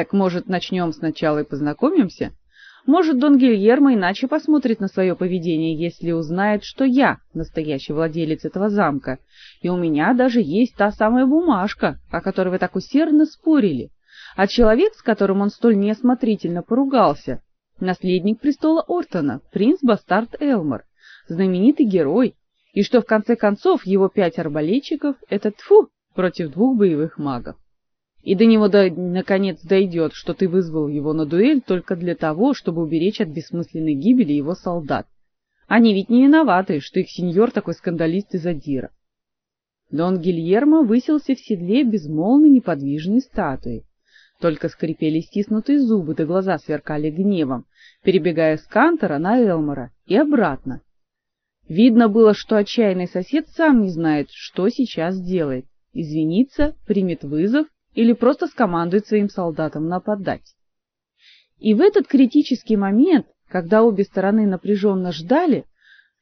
Так, может, начнем сначала и познакомимся? Может, Дон Гильермо иначе посмотрит на свое поведение, если узнает, что я настоящий владелец этого замка, и у меня даже есть та самая бумажка, о которой вы так усердно спорили, а человек, с которым он столь неосмотрительно поругался, наследник престола Ортона, принц-бастард Элмор, знаменитый герой, и что в конце концов его пять арбалетчиков — это тфу против двух боевых магов. И до него до, наконец дойдет, что ты вызвал его на дуэль только для того, чтобы уберечь от бессмысленной гибели его солдат. Они ведь не виноваты, что их сеньор такой скандалист и задира. Дон Гильермо высился в седле безмолвной неподвижной статуей. Только скрипели стиснутые зубы, да глаза сверкали гневом, перебегая с Кантора на Элмора и обратно. Видно было, что отчаянный сосед сам не знает, что сейчас делает. Извинится, примет вызов или просто скомандует своим солдатам нападать. И в этот критический момент, когда обе стороны напряженно ждали,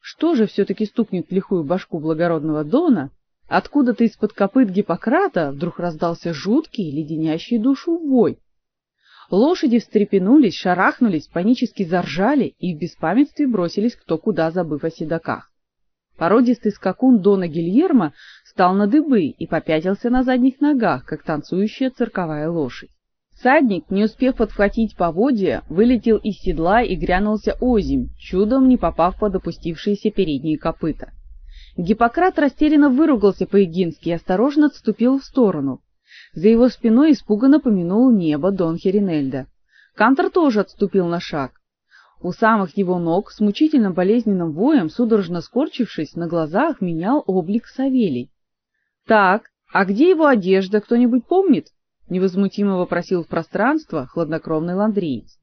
что же все-таки стукнет в лихую башку благородного Дона, откуда-то из-под копыт Гиппократа вдруг раздался жуткий, леденящий душу вой. Лошади встрепенулись, шарахнулись, панически заржали и в беспамятстве бросились кто куда, забыв о седаках. Породистый скакун Дона Гильермо встал на дыбы и попятился на задних ногах, как танцующая цирковая лошадь. Садник, не успев подхватить поводья, вылетел из седла и грянулся озимь, чудом не попав под опустившиеся передние копыта. Гиппократ растерянно выругался по-егински и осторожно отступил в сторону. За его спиной испуганно помянул небо Дон Херинельда. Кантор тоже отступил на шаг. У самых его ног с мучительно болезненным воем, судорожно скорчившись, на глазах менял облик Савелий. Так, а где его одежда, кто-нибудь помнит? невозмутимо вопросил в пространство хладнокровный ландриец.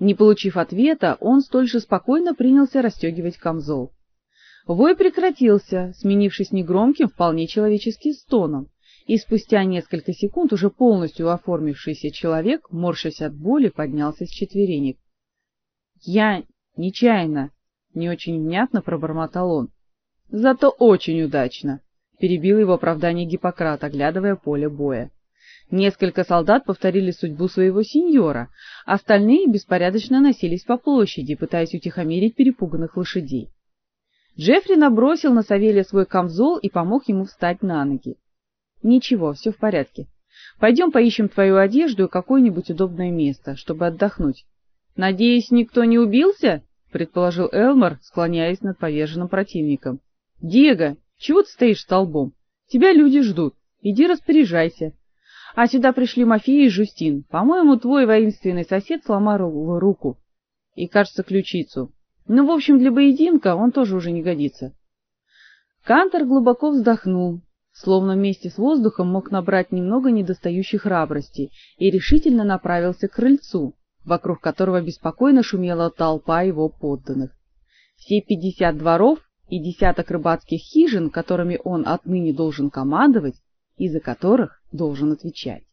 Не получив ответа, он столь же спокойно принялся расстегивать камзол. Вой прекратился, сменившись негромким, вполне человеческим стоном, и спустя несколько секунд уже полностью оформившийся человек, морщась от боли, поднялся с четверенек. Я нечаянно, не очень внятно пробормотал он. Зато очень удачно перебил его оправдание Гиппократ, оглядывая поле боя. Несколько солдат повторили судьбу своего сеньора, остальные беспорядочно носились по площади, пытаясь утихомирить перепуганных лошадей. Джеффри набросил на Савелия свой камзол и помог ему встать на ноги. Ничего, все в порядке. Пойдем поищем твою одежду и какое-нибудь удобное место, чтобы отдохнуть. Надеюсь, никто не убился? предположил Элмор, склоняясь над поверженным противником. Диего, чего ты стоишь столбом? Тебя люди ждут. Иди распоряжайся. А сюда пришли Мафия и Жустин. По-моему, твой воинственный сосед сломал руку и, кажется, ключицу. Ну, в общем, для поединка он тоже уже не годится. Кантор глубоко вздохнул, словно вместе с воздухом мог набрать немного недостающей храбрости, и решительно направился к крыльцу, вокруг которого беспокойно шумела толпа его подданных. Все пятьдесят дворов и десяток рыбацких хижин, которыми он отныне должен командовать и за которых должен отвечать.